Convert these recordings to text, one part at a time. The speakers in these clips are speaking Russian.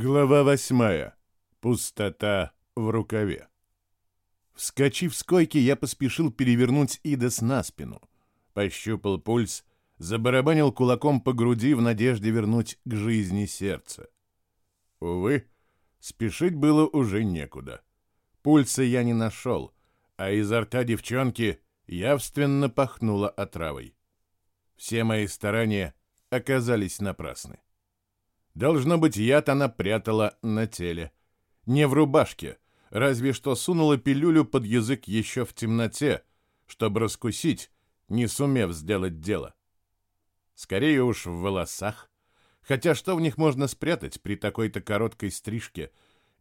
Глава восьмая. Пустота в рукаве. Вскочив с койки, я поспешил перевернуть Идас на спину. Пощупал пульс, забарабанил кулаком по груди в надежде вернуть к жизни сердце. Увы, спешить было уже некуда. Пульса я не нашел, а изо рта девчонки явственно пахнуло отравой. Все мои старания оказались напрасны. Должно быть, яд она прятала на теле. Не в рубашке, разве что сунула пилюлю под язык еще в темноте, чтобы раскусить, не сумев сделать дело. Скорее уж в волосах. Хотя что в них можно спрятать при такой-то короткой стрижке?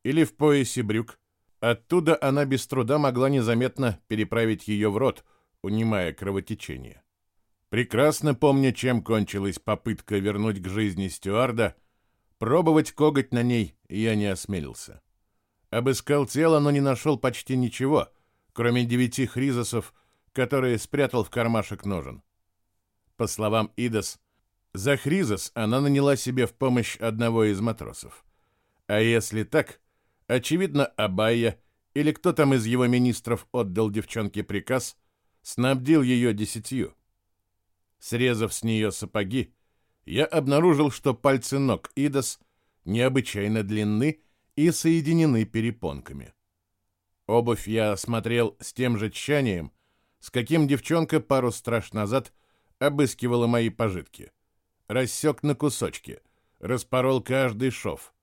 Или в поясе брюк? Оттуда она без труда могла незаметно переправить ее в рот, унимая кровотечение. Прекрасно помня, чем кончилась попытка вернуть к жизни стюарда, Пробовать коготь на ней я не осмелился. Обыскал тело, но не нашел почти ничего, кроме девяти хризосов, которые спрятал в кармашек ножен. По словам Идас, за хризос она наняла себе в помощь одного из матросов. А если так, очевидно, Абайя или кто там из его министров отдал девчонке приказ, снабдил ее десятью. Срезав с нее сапоги, я обнаружил, что пальцы ног Идас необычайно длинны и соединены перепонками. Обувь я осмотрел с тем же тщанием, с каким девчонка пару страж назад обыскивала мои пожитки. Рассек на кусочки, распорол каждый шов.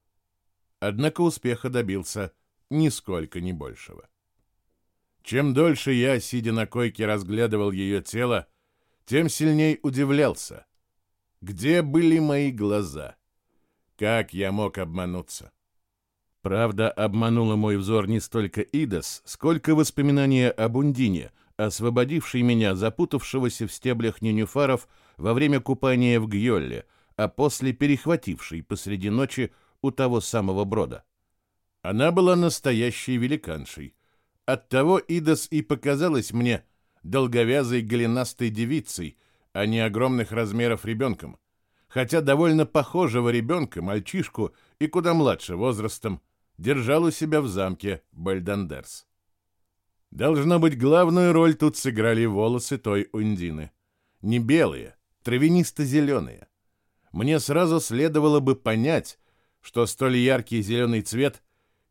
Однако успеха добился нисколько не большего. Чем дольше я, сидя на койке, разглядывал ее тело, тем сильней удивлялся — где были мои глаза? Как я мог обмануться? Правда, обманула мой взор не столько Идас, сколько воспоминания об Ундине, освободившей меня, запутавшегося в стеблях ненюфаров во время купания в Гьолле, а после перехватившей посреди ночи у того самого брода. Она была настоящей великаншей. Оттого Идас и показалась мне долговязой голенастой девицей, а не огромных размеров ребенком, хотя довольно похожего ребенка, мальчишку и куда младше возрастом, держал у себя в замке Бальдандерс. Должно быть, главную роль тут сыграли волосы той Ундины. Не белые, травянисто-зеленые. Мне сразу следовало бы понять, что столь яркий зеленый цвет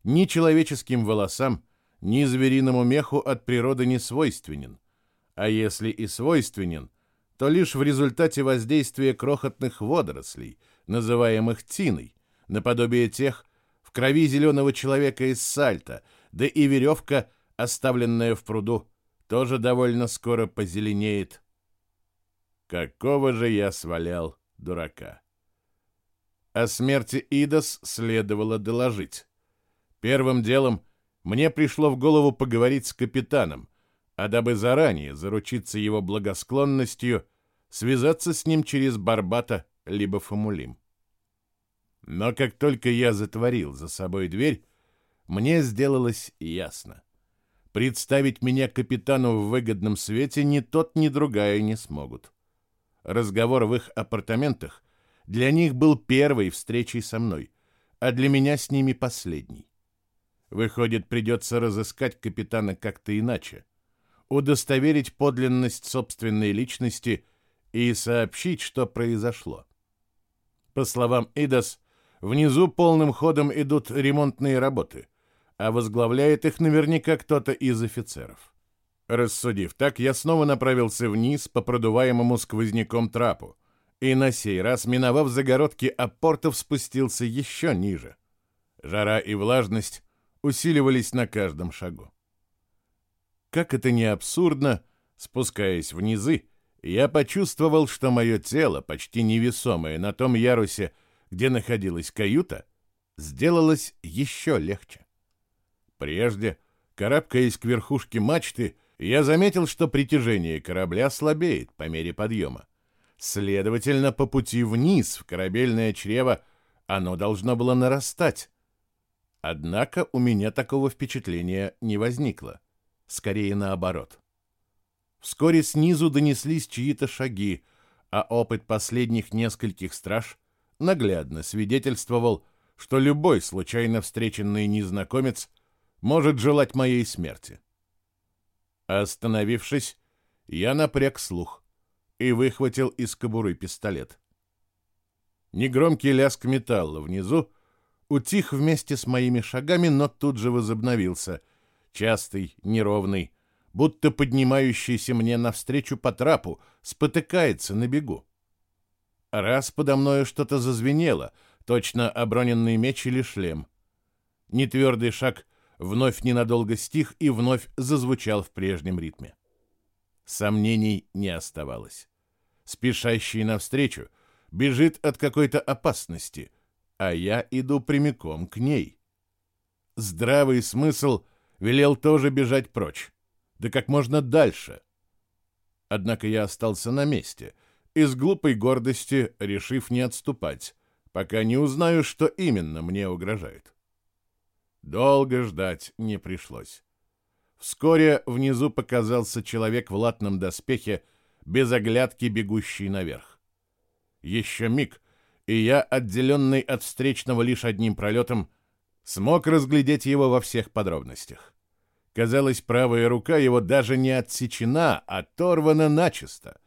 ни человеческим волосам, ни звериному меху от природы не свойственен. А если и свойственен, то лишь в результате воздействия крохотных водорослей, называемых тиной, наподобие тех в крови зеленого человека из сальта, да и веревка, оставленная в пруду, тоже довольно скоро позеленеет. Какого же я свалял дурака? О смерти Идас следовало доложить. Первым делом мне пришло в голову поговорить с капитаном, а дабы заранее заручиться его благосклонностью, связаться с ним через Барбата либо Фомулим. Но как только я затворил за собой дверь, мне сделалось ясно. Представить меня капитану в выгодном свете ни тот, ни другая не смогут. Разговор в их апартаментах для них был первой встречей со мной, а для меня с ними последний. Выходит, придется разыскать капитана как-то иначе удостоверить подлинность собственной личности и сообщить, что произошло. По словам Идас, внизу полным ходом идут ремонтные работы, а возглавляет их наверняка кто-то из офицеров. Рассудив так, я снова направился вниз по продуваемому сквозняком трапу, и на сей раз, миновав загородки аппортов, спустился еще ниже. Жара и влажность усиливались на каждом шагу. Как это не абсурдно, спускаясь внизы, я почувствовал, что мое тело, почти невесомое на том ярусе, где находилась каюта, сделалось еще легче. Прежде, карабкаясь к верхушке мачты, я заметил, что притяжение корабля слабеет по мере подъема. Следовательно, по пути вниз в корабельное чрево оно должно было нарастать. Однако у меня такого впечатления не возникло скорее наоборот. Вскоре снизу донеслись чьи-то шаги, а опыт последних нескольких страж наглядно свидетельствовал, что любой случайно встреченный незнакомец может желать моей смерти. Остановившись, я напряг слух и выхватил из кобуры пистолет. Негромкий лязг металла внизу утих вместе с моими шагами, но тут же возобновился, частый, неровный, будто поднимающийся мне навстречу по трапу, спотыкается на бегу. Раз подо мною что-то зазвенело, точно оброненный меч или шлем. Нетвердый шаг вновь ненадолго стих и вновь зазвучал в прежнем ритме. Сомнений не оставалось. Спешащий навстречу бежит от какой-то опасности, а я иду прямиком к ней. Здравый смысл велел тоже бежать прочь, да как можно дальше. Однако я остался на месте, из глупой гордости решив не отступать, пока не узнаю, что именно мне угрожает. Долго ждать не пришлось. Вскоре внизу показался человек в латном доспехе, без оглядки бегущий наверх. Еще миг, и я, отделенный от встречного лишь одним пролетом, смог разглядеть его во всех подробностях. Казалось, правая рука его даже не отсечена, а оторвана начисто.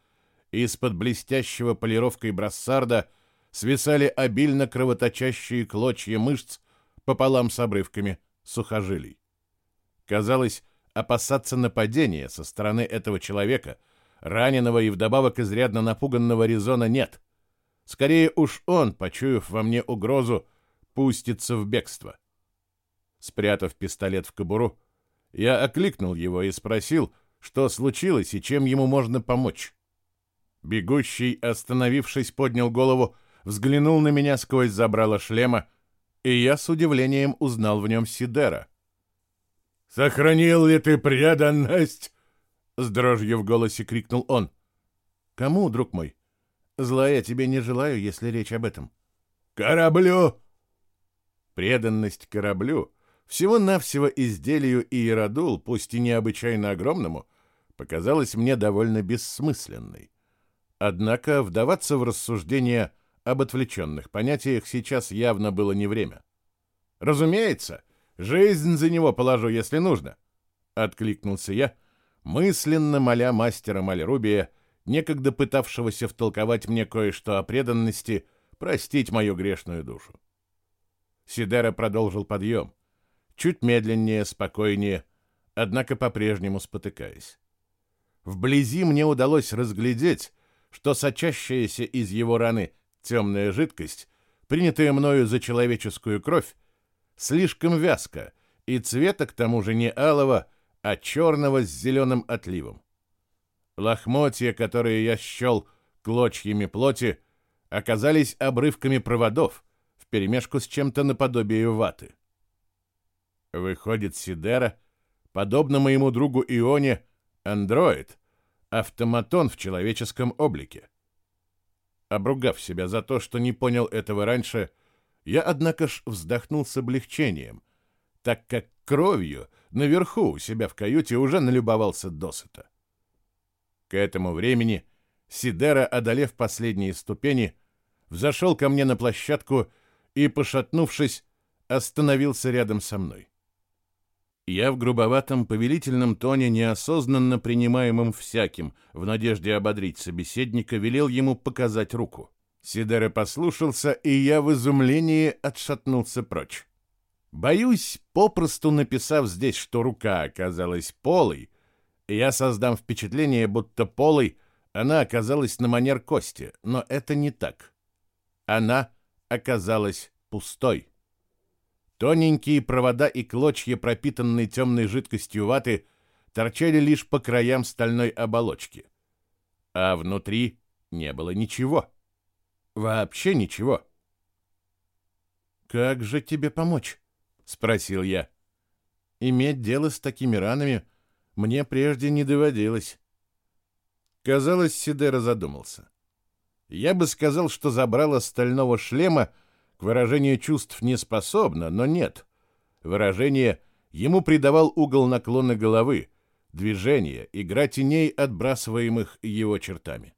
Из-под блестящего полировкой брассарда свисали обильно кровоточащие клочья мышц пополам с обрывками сухожилий. Казалось, опасаться нападения со стороны этого человека, раненого и вдобавок изрядно напуганного Резона, нет. Скорее уж он, почуяв во мне угрозу, пустится в бегство. Спрятав пистолет в кобуру, я окликнул его и спросил, что случилось и чем ему можно помочь. Бегущий, остановившись, поднял голову, взглянул на меня сквозь забрало шлема и я с удивлением узнал в нем Сидера. «Сохранил ли ты преданность?» — с дрожью в голосе крикнул он. «Кому, друг мой? Зла я тебе не желаю, если речь об этом». «Кораблю!» Преданность кораблю, всего-навсего изделию Иеродул, пусть и необычайно огромному, показалась мне довольно бессмысленной. Однако вдаваться в рассуждения об отвлеченных понятиях сейчас явно было не время. «Разумеется, жизнь за него положу, если нужно», — откликнулся я, мысленно моля мастера Мальрубия, некогда пытавшегося втолковать мне кое-что о преданности, простить мою грешную душу. Сидера продолжил подъем, чуть медленнее, спокойнее, однако по-прежнему спотыкаясь. Вблизи мне удалось разглядеть, что сочащаяся из его раны темная жидкость, принятая мною за человеческую кровь, слишком вязка, и цвета к тому же не алого, а черного с зеленым отливом. Лохмотья, которые я счел клочьями плоти, оказались обрывками проводов, вперемешку с чем-то наподобие ваты. Выходит, Сидера, подобно моему другу Ионе, андроид, автоматон в человеческом облике. Обругав себя за то, что не понял этого раньше, я, однако ж, вздохнул с облегчением, так как кровью наверху у себя в каюте уже налюбовался досыта. К этому времени Сидера, одолев последние ступени, взошел ко мне на площадку и, пошатнувшись, остановился рядом со мной. Я в грубоватом повелительном тоне, неосознанно принимаемом всяким, в надежде ободрить собеседника, велел ему показать руку. Сидере послушался, и я в изумлении отшатнулся прочь. Боюсь, попросту написав здесь, что рука оказалась полой, я создам впечатление, будто полой она оказалась на манер кости, но это не так. Она оказалась пустой. Тоненькие провода и клочья, пропитанные темной жидкостью ваты, торчали лишь по краям стальной оболочки. А внутри не было ничего. Вообще ничего. «Как же тебе помочь?» — спросил я. «Иметь дело с такими ранами мне прежде не доводилось». Казалось, Сидера задумался. Я бы сказал, что забрало стального шлема к выражению чувств не способна, но нет. Выражение ему придавал угол наклона головы, движение, игра теней, отбрасываемых его чертами.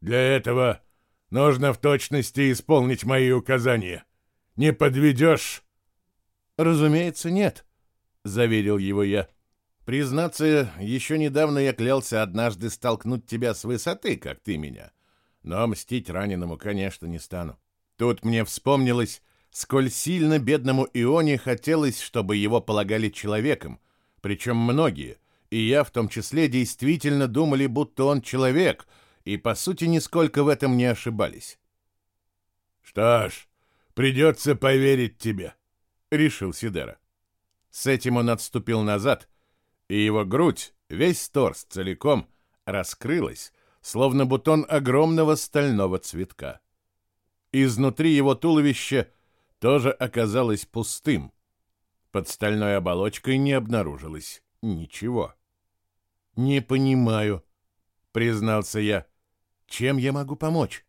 «Для этого нужно в точности исполнить мои указания. Не подведешь?» «Разумеется, нет», — заверил его я. «Признаться, еще недавно я клялся однажды столкнуть тебя с высоты, как ты меня. Но мстить раненому, конечно, не стану. Тут мне вспомнилось, сколь сильно бедному Ионе хотелось, чтобы его полагали человеком, причем многие, и я в том числе действительно думали, будто он человек, и по сути нисколько в этом не ошибались. «Что ж, придется поверить тебе», — решил Сидера. С этим он отступил назад, и его грудь, весь торс целиком, раскрылась, словно бутон огромного стального цветка. Изнутри его туловища тоже оказалось пустым. Под стальной оболочкой не обнаружилось ничего. «Не понимаю», — признался я. «Чем я могу помочь?»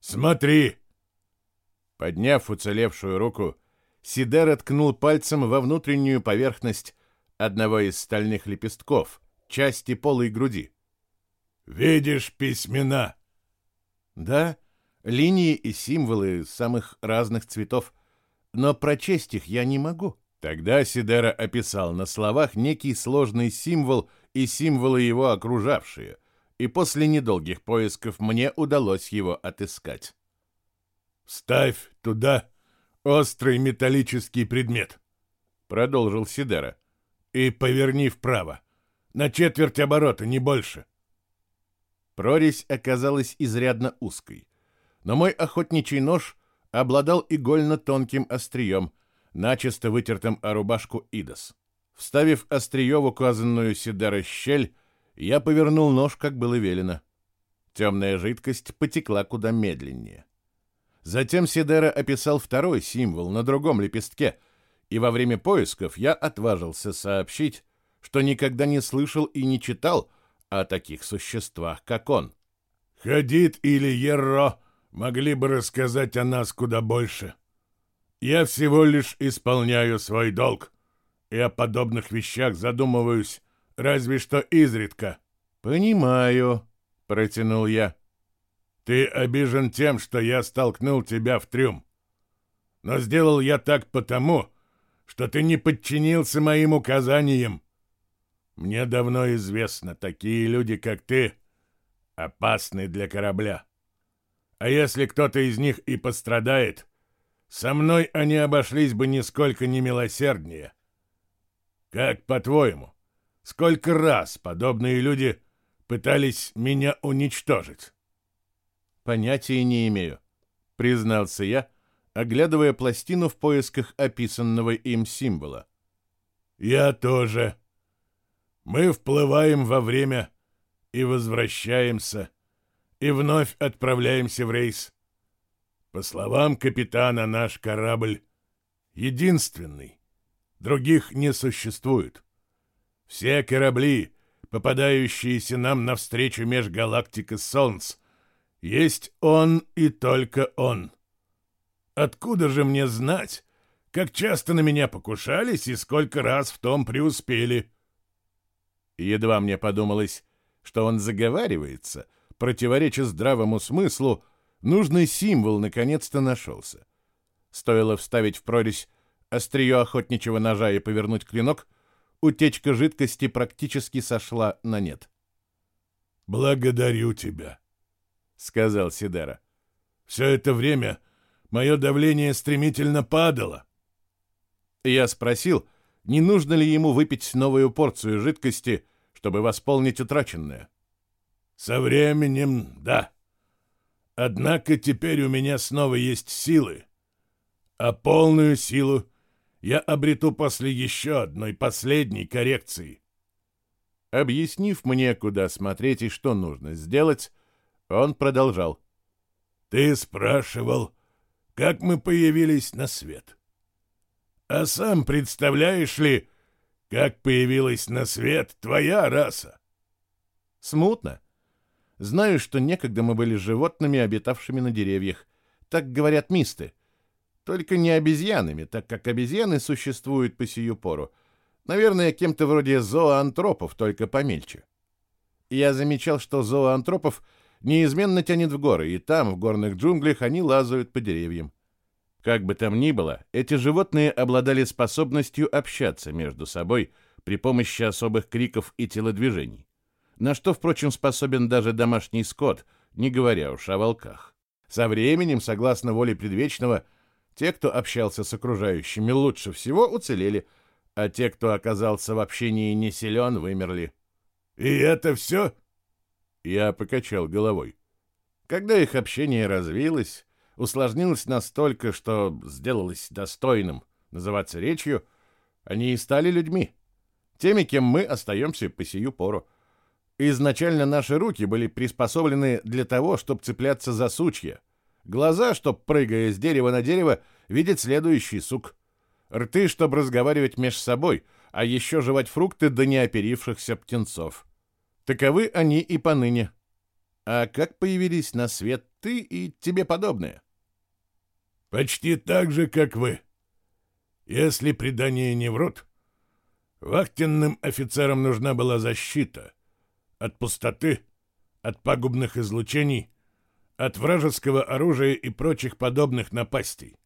«Смотри!» Подняв уцелевшую руку, Сидер ткнул пальцем во внутреннюю поверхность одного из стальных лепестков, части полой груди. «Видишь письмена?» «Да, линии и символы самых разных цветов, но прочесть их я не могу». Тогда Сидера описал на словах некий сложный символ и символы его окружавшие, и после недолгих поисков мне удалось его отыскать. «Ставь туда острый металлический предмет», — продолжил Сидера, — «и поверни вправо, на четверть оборота, не больше». Прорезь оказалась изрядно узкой, но мой охотничий нож обладал игольно-тонким острием, начисто вытертым о рубашку Идос. Вставив острие в указанную Сидера щель, я повернул нож, как было велено. Темная жидкость потекла куда медленнее. Затем Сидера описал второй символ на другом лепестке, и во время поисков я отважился сообщить, что никогда не слышал и не читал о таких существах, как он. «Хадид или Ерро могли бы рассказать о нас куда больше. Я всего лишь исполняю свой долг, и о подобных вещах задумываюсь разве что изредка». «Понимаю», — протянул я. Ты обижен тем, что я столкнул тебя в трюм. Но сделал я так потому, что ты не подчинился моим указаниям. Мне давно известно, такие люди, как ты, опасны для корабля. А если кто-то из них и пострадает, со мной они обошлись бы нисколько не милосерднее. Как по-твоему, сколько раз подобные люди пытались меня уничтожить? «Понятия не имею», — признался я, оглядывая пластину в поисках описанного им символа. «Я тоже. Мы вплываем во время и возвращаемся, и вновь отправляемся в рейс. По словам капитана, наш корабль единственный. Других не существует. Все корабли, попадающиеся нам навстречу межгалактика Солнц, есть он и только он. Откуда же мне знать, как часто на меня покушались и сколько раз в том преуспели? Едва мне подумалось, что он заговаривается, противореча здравому смыслу, нужный символ наконец-то нашелся. Стоило вставить в прорезь острие охотничьего ножа и повернуть клинок, утечка жидкости практически сошла на нет. «Благодарю тебя», — сказал Сидера. «Все это время мое давление стремительно падало». Я спросил, не нужно ли ему выпить новую порцию жидкости, чтобы восполнить утраченное. «Со временем, да. Однако теперь у меня снова есть силы, а полную силу я обрету после еще одной последней коррекции». Объяснив мне, куда смотреть и что нужно сделать, он продолжал. «Ты спрашивал, как мы появились на свет. А сам представляешь ли, как появилась на свет твоя раса?» «Смутно. Знаю, что некогда мы были животными, обитавшими на деревьях. Так говорят мисты. Только не обезьянами, так как обезьяны существуют по сию пору. Наверное, кем-то вроде зооантропов, только помельче. Я замечал, что зооантропов — неизменно тянет в горы, и там, в горных джунглях, они лазают по деревьям. Как бы там ни было, эти животные обладали способностью общаться между собой при помощи особых криков и телодвижений, на что, впрочем, способен даже домашний скот, не говоря уж о волках. Со временем, согласно воле предвечного, те, кто общался с окружающими лучше всего, уцелели, а те, кто оказался в общении не силен, вымерли. «И это все?» Я покачал головой. Когда их общение развилось, усложнилось настолько, что сделалось достойным называться речью, они и стали людьми, теми, кем мы остаемся по сию пору. Изначально наши руки были приспособлены для того, чтобы цепляться за сучья, глаза, чтобы, прыгая с дерева на дерево, видеть следующий сук, рты, чтобы разговаривать меж собой, а еще жевать фрукты до неоперившихся птенцов. Таковы они и поныне. А как появились на свет ты и тебе подобные? Почти так же, как вы. Если предания не врут, вахтенным офицерам нужна была защита от пустоты, от пагубных излучений, от вражеского оружия и прочих подобных напастей.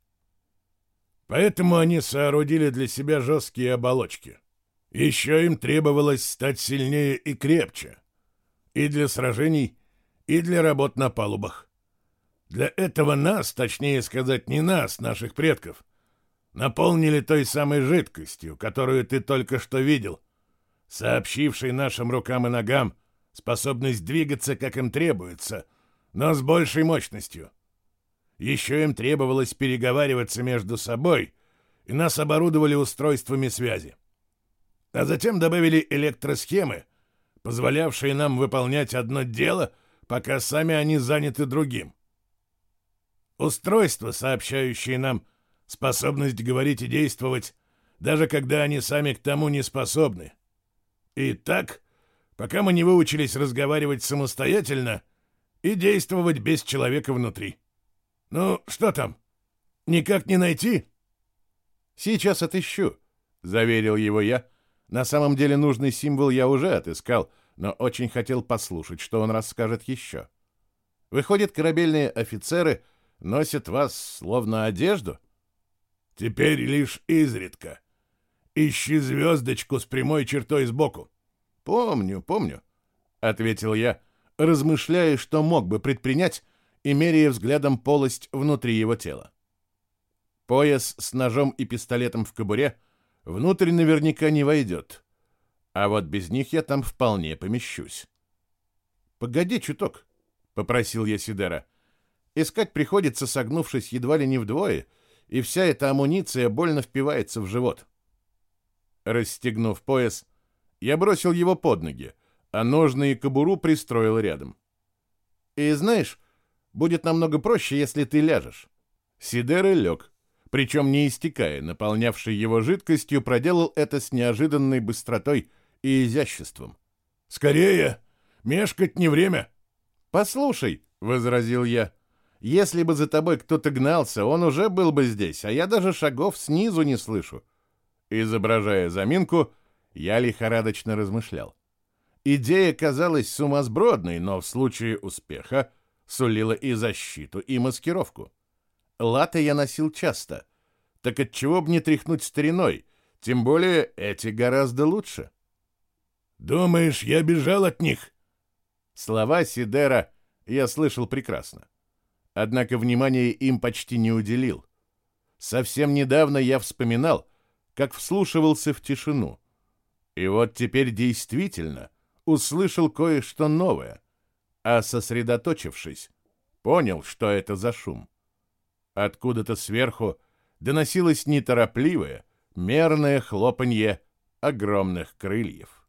Поэтому они соорудили для себя жесткие оболочки. Еще им требовалось стать сильнее и крепче. И для сражений, и для работ на палубах. Для этого нас, точнее сказать, не нас, наших предков, наполнили той самой жидкостью, которую ты только что видел, сообщившей нашим рукам и ногам способность двигаться, как им требуется, но с большей мощностью. Еще им требовалось переговариваться между собой, и нас оборудовали устройствами связи. А затем добавили электросхемы, позволявшие нам выполнять одно дело, пока сами они заняты другим. Устройства, сообщающие нам способность говорить и действовать, даже когда они сами к тому не способны. И так, пока мы не выучились разговаривать самостоятельно и действовать без человека внутри. Ну, что там? Никак не найти? Сейчас отыщу, заверил его я. На самом деле нужный символ я уже отыскал, но очень хотел послушать, что он расскажет еще. Выходит, корабельные офицеры носят вас словно одежду? Теперь лишь изредка. Ищи звездочку с прямой чертой сбоку. Помню, помню, ответил я, размышляя, что мог бы предпринять, и меряя взглядом полость внутри его тела. Пояс с ножом и пистолетом в кобуре внутрь наверняка не войдет, а вот без них я там вполне помещусь. «Погоди чуток», — попросил я Сидера. «Искать приходится, согнувшись едва ли не вдвое, и вся эта амуниция больно впивается в живот». Расстегнув пояс, я бросил его под ноги, а ножны и кобуру пристроил рядом. «И знаешь, будет намного проще, если ты ляжешь». Сидера лег, причем не истекая, наполнявший его жидкостью, проделал это с неожиданной быстротой — и изяществом. «Скорее! Мешкать не время!» «Послушай», — возразил я, — «если бы за тобой кто-то гнался, он уже был бы здесь, а я даже шагов снизу не слышу». Изображая заминку, я лихорадочно размышлял. Идея казалась сумасбродной, но в случае успеха сулила и защиту, и маскировку. Латы я носил часто, так отчего бы не тряхнуть стариной, тем более эти гораздо лучше. «Думаешь, я бежал от них?» Слова Сидера я слышал прекрасно. Однако внимания им почти не уделил. Совсем недавно я вспоминал, как вслушивался в тишину. И вот теперь действительно услышал кое-что новое, а сосредоточившись, понял, что это за шум. Откуда-то сверху доносилось неторопливое, мерное хлопанье огромных крыльев.